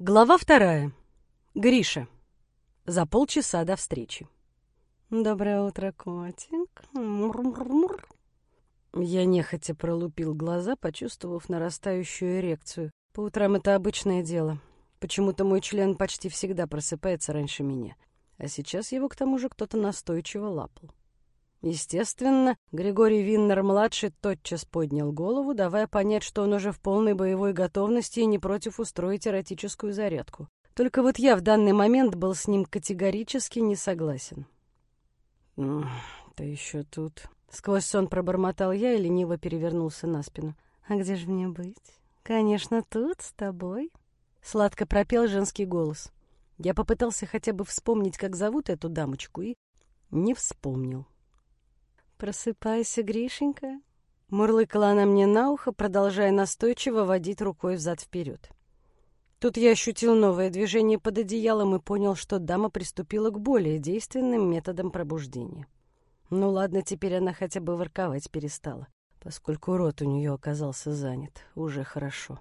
Глава вторая. Гриша. За полчаса до встречи. «Доброе утро, котик!» Я нехотя пролупил глаза, почувствовав нарастающую эрекцию. По утрам это обычное дело. Почему-то мой член почти всегда просыпается раньше меня. А сейчас его, к тому же, кто-то настойчиво лапал. Естественно, Григорий Виннер-младший тотчас поднял голову, давая понять, что он уже в полной боевой готовности и не против устроить эротическую зарядку. Только вот я в данный момент был с ним категорически не согласен. «Ты еще тут?» Сквозь сон пробормотал я и лениво перевернулся на спину. «А где же мне быть? Конечно, тут, с тобой». Сладко пропел женский голос. Я попытался хотя бы вспомнить, как зовут эту дамочку, и не вспомнил. «Просыпайся, Гришенька!» Мурлыкала она мне на ухо, продолжая настойчиво водить рукой взад-вперед. Тут я ощутил новое движение под одеялом и понял, что дама приступила к более действенным методам пробуждения. Ну ладно, теперь она хотя бы ворковать перестала, поскольку рот у нее оказался занят. Уже хорошо.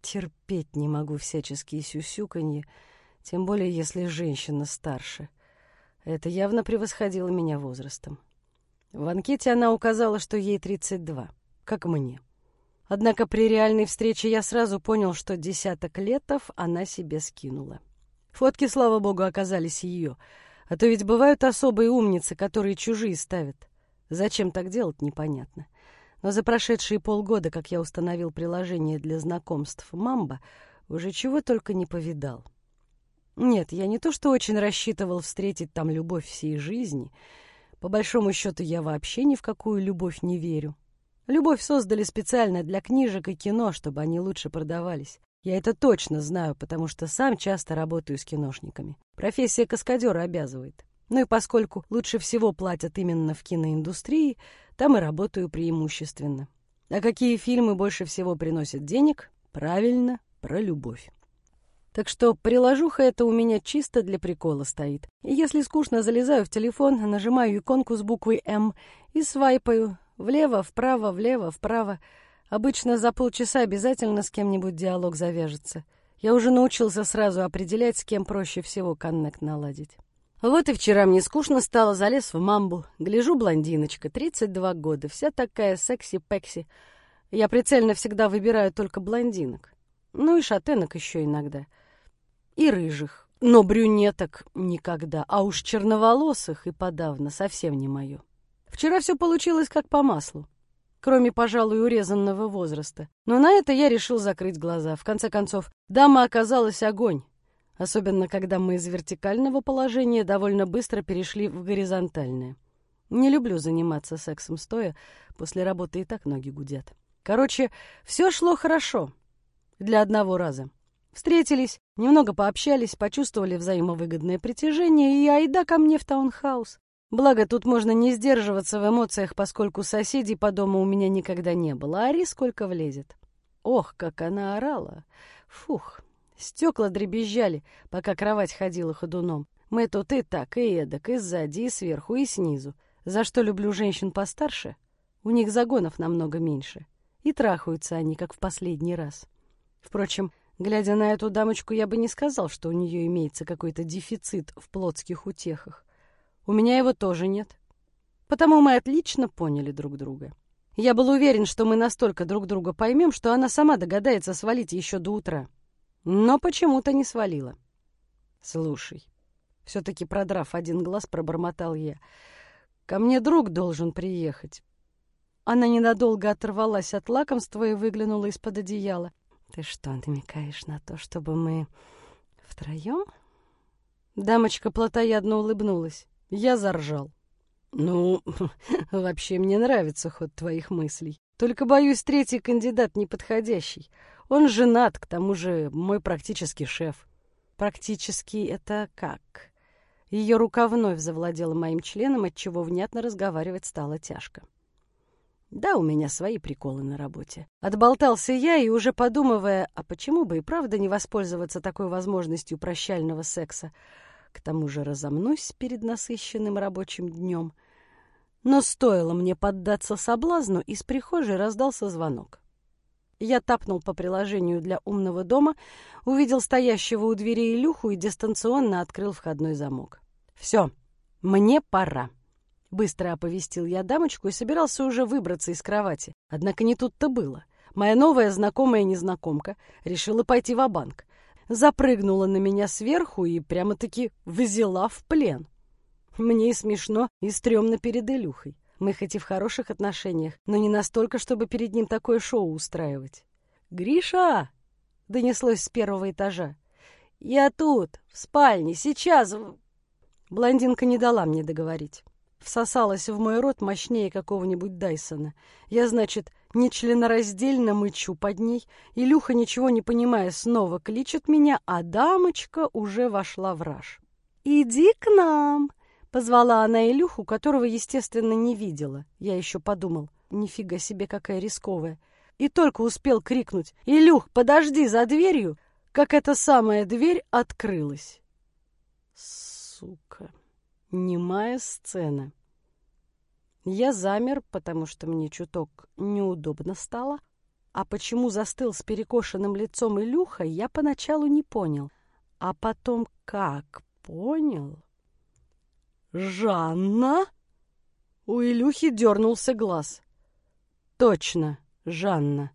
Терпеть не могу всяческие сюсюканье, тем более если женщина старше. Это явно превосходило меня возрастом. В анкете она указала, что ей 32, как мне. Однако при реальной встрече я сразу понял, что десяток летов она себе скинула. Фотки, слава богу, оказались ее. А то ведь бывают особые умницы, которые чужие ставят. Зачем так делать, непонятно. Но за прошедшие полгода, как я установил приложение для знакомств «Мамба», уже чего только не повидал. Нет, я не то что очень рассчитывал встретить там любовь всей жизни — по большому счету, я вообще ни в какую любовь не верю. Любовь создали специально для книжек и кино, чтобы они лучше продавались. Я это точно знаю, потому что сам часто работаю с киношниками. Профессия каскадера обязывает. Ну и поскольку лучше всего платят именно в киноиндустрии, там и работаю преимущественно. А какие фильмы больше всего приносят денег? Правильно, про любовь. Так что приложуха это у меня чисто для прикола стоит. И если скучно, залезаю в телефон, нажимаю иконку с буквой «М» и свайпаю влево, вправо, влево, вправо. Обычно за полчаса обязательно с кем-нибудь диалог завяжется. Я уже научился сразу определять, с кем проще всего коннект наладить. Вот и вчера мне скучно стало, залез в мамбу. Гляжу, блондиночка, 32 года, вся такая секси-пекси. Я прицельно всегда выбираю только блондинок. Ну и шатенок еще иногда и рыжих, но брюнеток никогда, а уж черноволосых и подавно совсем не мое. Вчера все получилось как по маслу, кроме, пожалуй, урезанного возраста. Но на это я решил закрыть глаза. В конце концов, дама оказалась огонь, особенно когда мы из вертикального положения довольно быстро перешли в горизонтальное. Не люблю заниматься сексом стоя, после работы и так ноги гудят. Короче, все шло хорошо для одного раза. Встретились, немного пообщались, почувствовали взаимовыгодное притяжение, и айда ко мне в таунхаус. Благо, тут можно не сдерживаться в эмоциях, поскольку соседей по дому у меня никогда не было, Ари сколько влезет. Ох, как она орала! Фух! Стекла дребезжали, пока кровать ходила ходуном. Мы тут и так, и эдак, и сзади, и сверху, и снизу. За что люблю женщин постарше? У них загонов намного меньше. И трахаются они, как в последний раз. Впрочем, Глядя на эту дамочку, я бы не сказал, что у нее имеется какой-то дефицит в плотских утехах. У меня его тоже нет. Потому мы отлично поняли друг друга. Я был уверен, что мы настолько друг друга поймем, что она сама догадается свалить еще до утра. Но почему-то не свалила. Слушай, все-таки продрав один глаз, пробормотал я. Ко мне друг должен приехать. Она ненадолго оторвалась от лакомства и выглянула из-под одеяла. Ты что, намекаешь на то, чтобы мы втроем? Дамочка плотоядно улыбнулась. Я заржал. Ну, вообще мне нравится ход твоих мыслей. Только, боюсь, третий кандидат неподходящий. Он женат, к тому же мой практический шеф. Практически это как? Ее рука вновь завладела моим членом, отчего внятно разговаривать стало тяжко. Да, у меня свои приколы на работе. Отболтался я и уже подумывая, а почему бы и правда не воспользоваться такой возможностью прощального секса, к тому же разомнусь перед насыщенным рабочим днем. Но стоило мне поддаться соблазну, из прихожей раздался звонок. Я тапнул по приложению для умного дома, увидел стоящего у двери Илюху и дистанционно открыл входной замок. «Все, мне пора». Быстро оповестил я дамочку и собирался уже выбраться из кровати. Однако не тут-то было. Моя новая знакомая незнакомка решила пойти в банк Запрыгнула на меня сверху и прямо-таки взяла в плен. Мне и смешно, и стрёмно перед Илюхой. Мы хоть и в хороших отношениях, но не настолько, чтобы перед ним такое шоу устраивать. «Гриша!» — донеслось с первого этажа. «Я тут, в спальне, сейчас...» Блондинка не дала мне договорить. Всосалась в мой рот мощнее какого-нибудь Дайсона. Я, значит, нечленораздельно мычу под ней, Илюха, ничего не понимая, снова кличет меня, а дамочка уже вошла в раж. «Иди к нам!» Позвала она Илюху, которого, естественно, не видела. Я еще подумал, нифига себе, какая рисковая. И только успел крикнуть «Илюх, подожди за дверью!» как эта самая дверь открылась. Сука. Немая сцена. Я замер, потому что мне чуток неудобно стало. А почему застыл с перекошенным лицом Илюха, я поначалу не понял. А потом как понял... «Жанна?» У Илюхи дернулся глаз. «Точно, Жанна».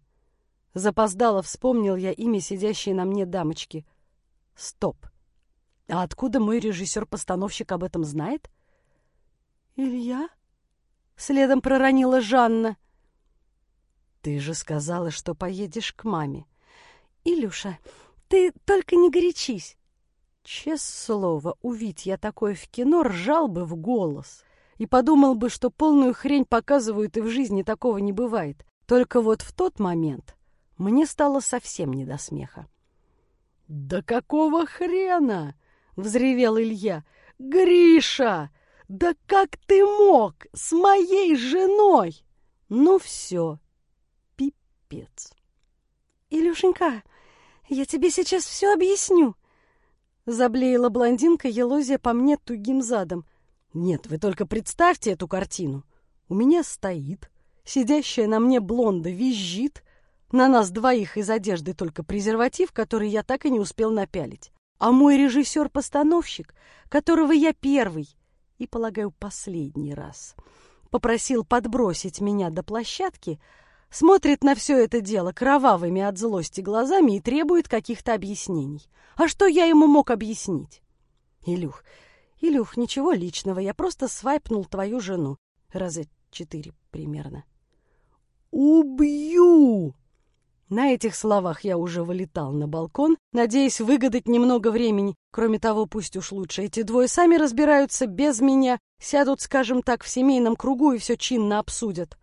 Запоздало вспомнил я имя сидящей на мне дамочки. «Стоп! А откуда мой режиссер-постановщик об этом знает?» «Илья?» — следом проронила Жанна. «Ты же сказала, что поедешь к маме». «Илюша, ты только не горячись. Честное слово, увидь я такое в кино, ржал бы в голос. И подумал бы, что полную хрень показывают, и в жизни такого не бывает. Только вот в тот момент мне стало совсем не до смеха. «Да какого хрена?» — взревел Илья. «Гриша! Да как ты мог с моей женой?» «Ну все, пипец». «Илюшенька, я тебе сейчас все объясню», Заблеяла блондинка, елозя по мне тугим задом. Нет, вы только представьте эту картину. У меня стоит, сидящая на мне блонда визжит, на нас двоих из одежды только презерватив, который я так и не успел напялить. А мой режиссер-постановщик, которого я первый и, полагаю, последний раз, попросил подбросить меня до площадки, смотрит на все это дело кровавыми от злости глазами и требует каких-то объяснений. А что я ему мог объяснить? Илюх, Илюх, ничего личного, я просто свайпнул твою жену. Раза четыре примерно. Убью! На этих словах я уже вылетал на балкон, надеясь выгадать немного времени. Кроме того, пусть уж лучше эти двое сами разбираются без меня, сядут, скажем так, в семейном кругу и все чинно обсудят.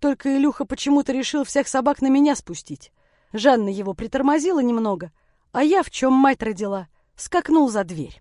Только Илюха почему-то решил всех собак на меня спустить. Жанна его притормозила немного, а я, в чем мать родила, скакнул за дверь.